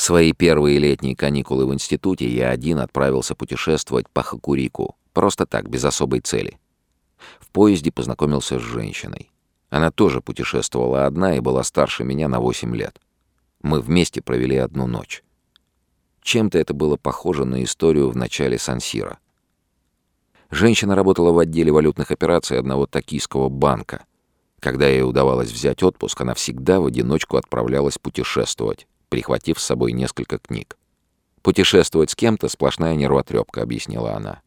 В свои первые летние каникулы в институте я один отправился путешествовать по Хакурику, просто так, без особой цели. В поезде познакомился с женщиной. Она тоже путешествовала одна и была старше меня на 8 лет. Мы вместе провели одну ночь. Чем-то это было похоже на историю в начале Сансира. Женщина работала в отделе валютных операций одного токийского банка. Когда ей удавалось взять отпуск, она всегда в одиночку отправлялась путешествовать, прихватив с собой несколько книг. «Путешествовать с кем-то — сплошная нервотрепка», — объяснила она.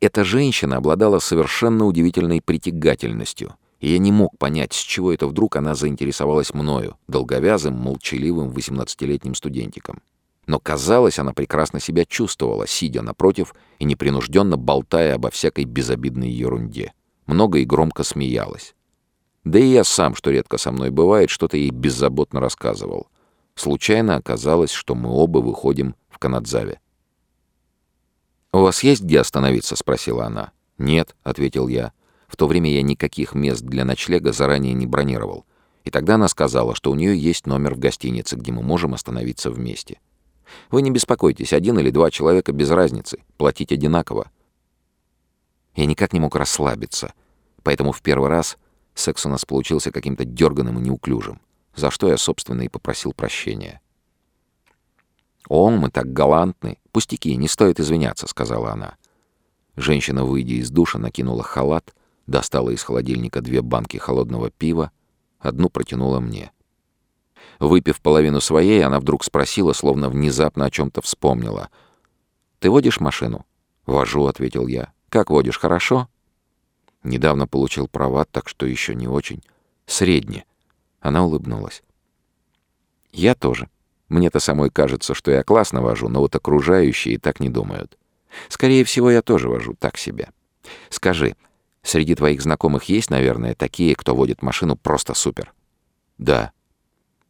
Эта женщина обладала совершенно удивительной притягательностью, и я не мог понять, с чего это вдруг она заинтересовалась мною, долговязым, молчаливым 18-летним студентиком. Но, казалось, она прекрасно себя чувствовала, сидя напротив и непринужденно болтая обо всякой безобидной ерунде. Много и громко смеялась. Да и я сам, что редко со мной бывает, что-то ей беззаботно рассказывал. Случайно оказалось, что мы оба выходим в Канадзаве. «У вас есть где остановиться?» — спросила она. «Нет», — ответил я. В то время я никаких мест для ночлега заранее не бронировал. И тогда она сказала, что у нее есть номер в гостинице, где мы можем остановиться вместе. Вы не беспокойтесь, один или два человека без разницы, платить одинаково. Я никак не мог расслабиться, поэтому в первый раз секс у нас получился каким-то дерганым и неуклюжим, за что я, собственно, и попросил прощения. «О, мы так галантны. Пустяки, не стоит извиняться», — сказала она. Женщина, выйдя из душа, накинула халат, достала из холодильника две банки холодного пива, одну протянула мне. Выпив половину своей, она вдруг спросила, словно внезапно о чем-то вспомнила. «Ты водишь машину?» «Вожу», — ответил я. «Как водишь, хорошо?» «Недавно получил права, так что еще не очень. Средне». Она улыбнулась. «Я тоже. Мне-то самой кажется, что я классно вожу, но вот окружающие так не думают. Скорее всего, я тоже вожу так себе. Скажи, среди твоих знакомых есть, наверное, такие, кто водит машину просто супер?» «Да».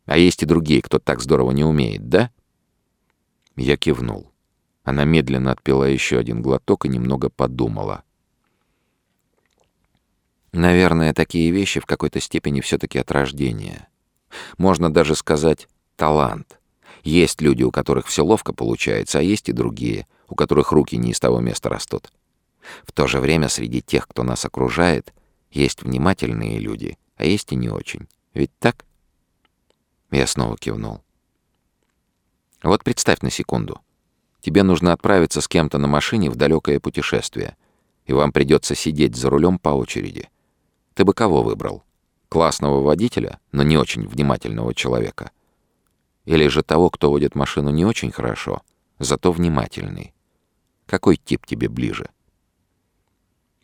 «А есть и другие, кто так здорово не умеет, да?» Я кивнул. Она медленно отпила еще один глоток и немного подумала. Наверное, такие вещи в какой-то степени все-таки от рождения. Можно даже сказать «талант». Есть люди, у которых все ловко получается, а есть и другие, у которых руки не из того места растут. В то же время среди тех, кто нас окружает, есть внимательные люди, а есть и не очень. Ведь так? Я снова кивнул. Вот представь на секунду. Тебе нужно отправиться с кем-то на машине в далекое путешествие, и вам придется сидеть за рулем по очереди. Ты бы кого выбрал? Классного водителя, но не очень внимательного человека — или же того, кто водит машину не очень хорошо, зато внимательный? Какой тип тебе ближе?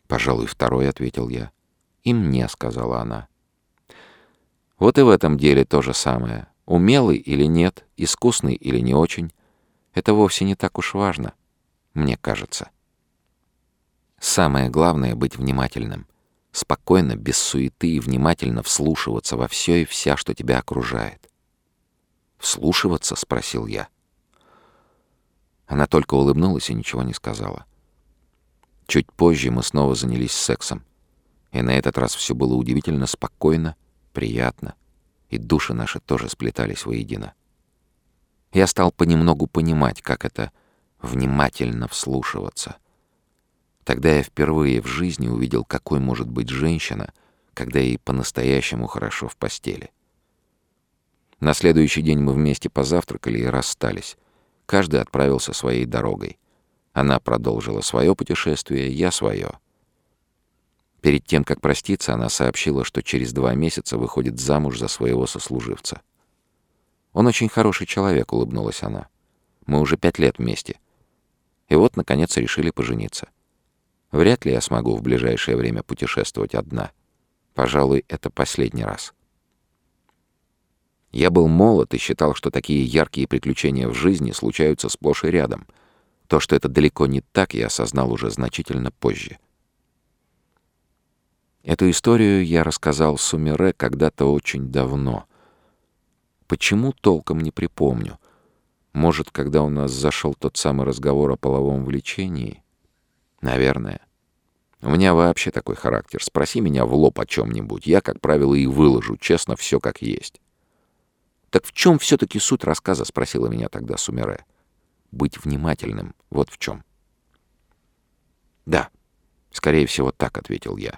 «Пожалуй, второй», — ответил я. «И мне», — сказала она. Вот и в этом деле то же самое. Умелый или нет, искусный или не очень, это вовсе не так уж важно, мне кажется. Самое главное — быть внимательным. Спокойно, без суеты и внимательно вслушиваться во все и вся, что тебя окружает. «Вслушиваться?» — спросил я. Она только улыбнулась и ничего не сказала. Чуть позже мы снова занялись сексом. И на этот раз все было удивительно спокойно, приятно, и души наши тоже сплетались воедино. Я стал понемногу понимать, как это внимательно вслушиваться. Тогда я впервые в жизни увидел, какой может быть женщина, когда ей по-настоящему хорошо в постели. На следующий день мы вместе позавтракали и расстались. Каждый отправился своей дорогой. Она продолжила свое путешествие, я свое. Перед тем, как проститься, она сообщила, что через два месяца выходит замуж за своего сослуживца. «Он очень хороший человек», — улыбнулась она. «Мы уже пять лет вместе. И вот, наконец, решили пожениться. Вряд ли я смогу в ближайшее время путешествовать одна. Пожалуй, это последний раз». Я был молод и считал, что такие яркие приключения в жизни случаются сплошь и рядом. То, что это далеко не так, я осознал уже значительно позже. Эту историю я рассказал Сумере когда-то очень давно. Почему, толком не припомню. Может, когда у нас зашел тот самый разговор о половом влечении? Наверное. У меня вообще такой характер. Спроси меня в лоб о чем-нибудь. Я, как правило, и выложу, честно, все как есть. «Так в чем все-таки суть рассказа?» — спросила меня тогда Сумере. «Быть внимательным. Вот в чем». «Да, скорее всего, так», — ответил я.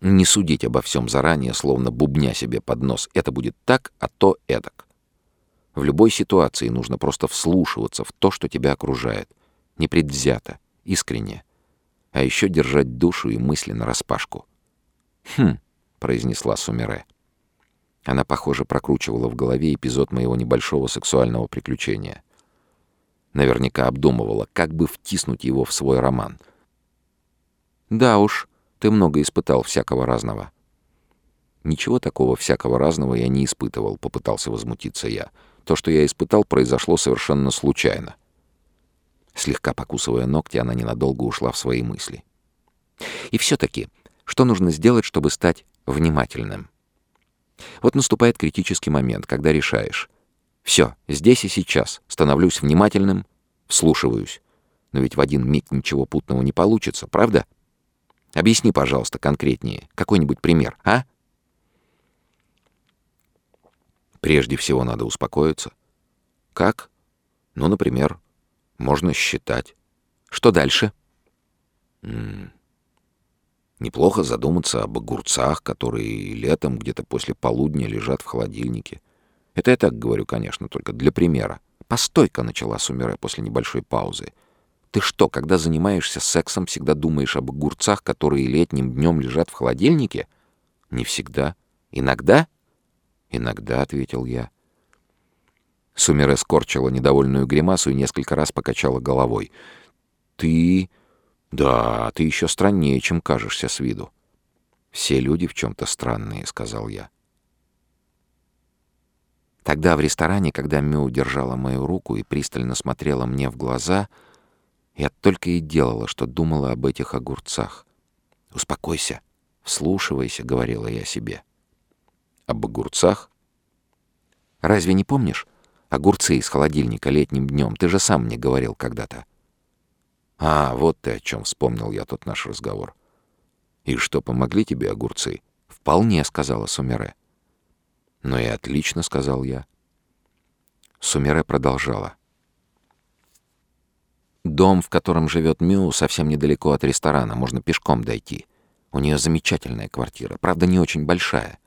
Не судить обо всем заранее, словно бубня себе под нос. Это будет так, а то эдак. В любой ситуации нужно просто вслушиваться в то, что тебя окружает. Непредвзято, искренне. А еще держать душу и мысли нараспашку. «Хм», — произнесла Сумере. Она, похоже, прокручивала в голове эпизод моего небольшого сексуального приключения. Наверняка обдумывала, как бы втиснуть его в свой роман. «Да уж», ты много испытал всякого разного». «Ничего такого всякого разного я не испытывал», — попытался возмутиться я. «То, что я испытал, произошло совершенно случайно». Слегка покусывая ногти, она ненадолго ушла в свои мысли. «И все-таки, что нужно сделать, чтобы стать внимательным?» Вот наступает критический момент, когда решаешь. Все, здесь и сейчас, становлюсь внимательным, вслушиваюсь. Но ведь в один миг ничего путного не получится, правда? Объясни, пожалуйста, конкретнее. Какой-нибудь пример, а? Прежде всего надо успокоиться. Как? Ну, например, можно считать. Что дальше? М -м Неплохо задуматься об огурцах, которые летом где-то после полудня лежат в холодильнике. Это я так говорю, конечно, только для примера. Постойка начала Сумере после небольшой паузы. Ты что, когда занимаешься сексом, всегда думаешь об огурцах, которые летним днем лежат в холодильнике? Не всегда. Иногда? Иногда, — ответил я. Сумере скорчила недовольную гримасу и несколько раз покачала головой. Ты... Да, ты еще страннее, чем кажешься с виду. Все люди в чем-то странные, — сказал я. Тогда в ресторане, когда Мю держала мою руку и пристально смотрела мне в глаза — я только и делала, что думала об этих огурцах. «Успокойся, вслушивайся», — говорила я себе. «Об огурцах?» «Разве не помнишь? Огурцы из холодильника летним днем. Ты же сам мне говорил когда-то». «А, вот ты о чем вспомнил я тот наш разговор. И что, помогли тебе огурцы?» «Вполне», — сказала Сумере. «Ну и отлично», — сказал я. Сумере продолжала. Дом, в котором живет Мю, совсем недалеко от ресторана, можно пешком дойти. У нее замечательная квартира, правда, не очень большая.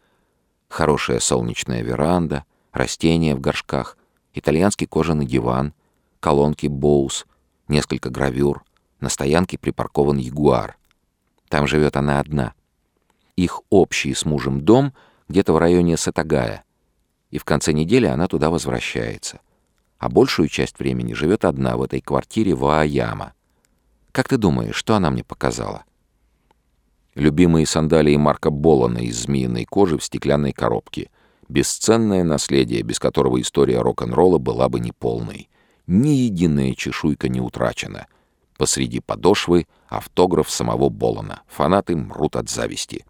Хорошая солнечная веранда, растения в горшках, итальянский кожаный диван, колонки Боус, несколько гравюр, на стоянке припаркован Ягуар. Там живет она одна. Их общий с мужем дом где-то в районе Сатагая, и в конце недели она туда возвращается а большую часть времени живет одна в этой квартире в Ааяма. Как ты думаешь, что она мне показала? Любимые сандалии Марка Болана из змеиной кожи в стеклянной коробке. Бесценное наследие, без которого история рок-н-ролла была бы неполной. Ни единая чешуйка не утрачена. Посреди подошвы автограф самого Болана. Фанаты мрут от зависти.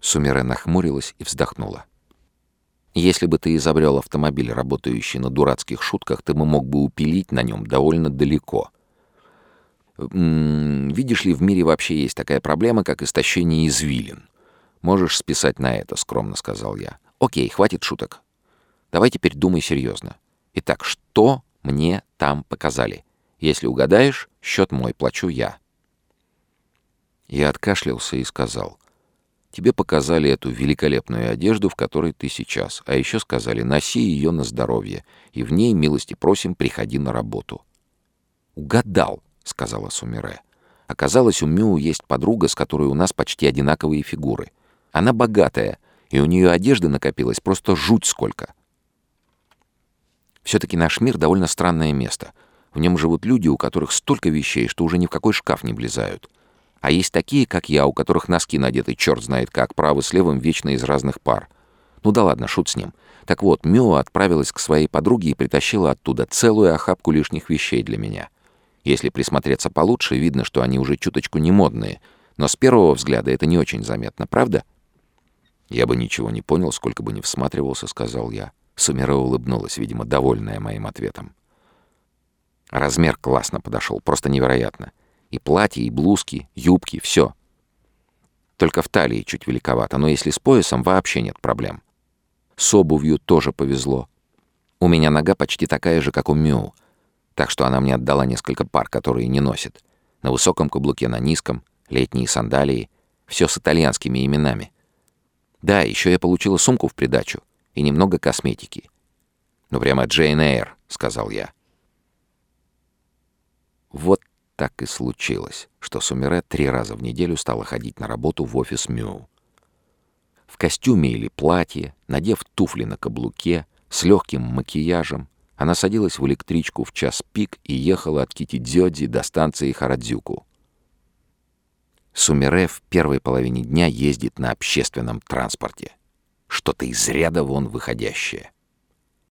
Сумере нахмурилась и вздохнула. Если бы ты изобрел автомобиль, работающий на дурацких шутках, ты бы мог бы упилить на нем довольно далеко. М -м, видишь ли, в мире вообще есть такая проблема, как истощение извилин. Можешь списать на это, скромно сказал я. Окей, хватит шуток. Давай теперь думай серьезно. Итак, что мне там показали? Если угадаешь, счет мой, плачу я. Я откашлялся и сказал — Тебе показали эту великолепную одежду, в которой ты сейчас, а еще сказали, носи ее на здоровье, и в ней, милости просим, приходи на работу». «Угадал», — сказала Сумире. «Оказалось, у Мю есть подруга, с которой у нас почти одинаковые фигуры. Она богатая, и у нее одежды накопилось просто жуть сколько». Все-таки наш мир довольно странное место. В нем живут люди, у которых столько вещей, что уже ни в какой шкаф не влезают. А есть такие, как я, у которых носки надеты черт знает как, правы с левым вечно из разных пар. Ну да ладно, шут с ним. Так вот, Мюа отправилась к своей подруге и притащила оттуда целую охапку лишних вещей для меня. Если присмотреться получше, видно, что они уже чуточку не модные. Но с первого взгляда это не очень заметно, правда? Я бы ничего не понял, сколько бы ни всматривался, сказал я. Сумера улыбнулась, видимо, довольная моим ответом. Размер классно подошел, просто невероятно. И платья, и блузки, юбки, все. Только в талии чуть великовато, но если с поясом, вообще нет проблем. С обувью тоже повезло. У меня нога почти такая же, как у Мю, так что она мне отдала несколько пар, которые не носит. На высоком каблуке, на низком, летние сандалии. Все с итальянскими именами. Да, еще я получила сумку в придачу и немного косметики. «Ну прямо Джейн Эйр», — сказал я. Вот так и случилось, что Сумере три раза в неделю стала ходить на работу в офис Мю. В костюме или платье, надев туфли на каблуке, с легким макияжем, она садилась в электричку в час пик и ехала от Китидзёдзи до станции Харадзюку. Сумере в первой половине дня ездит на общественном транспорте. Что-то из ряда вон выходящее.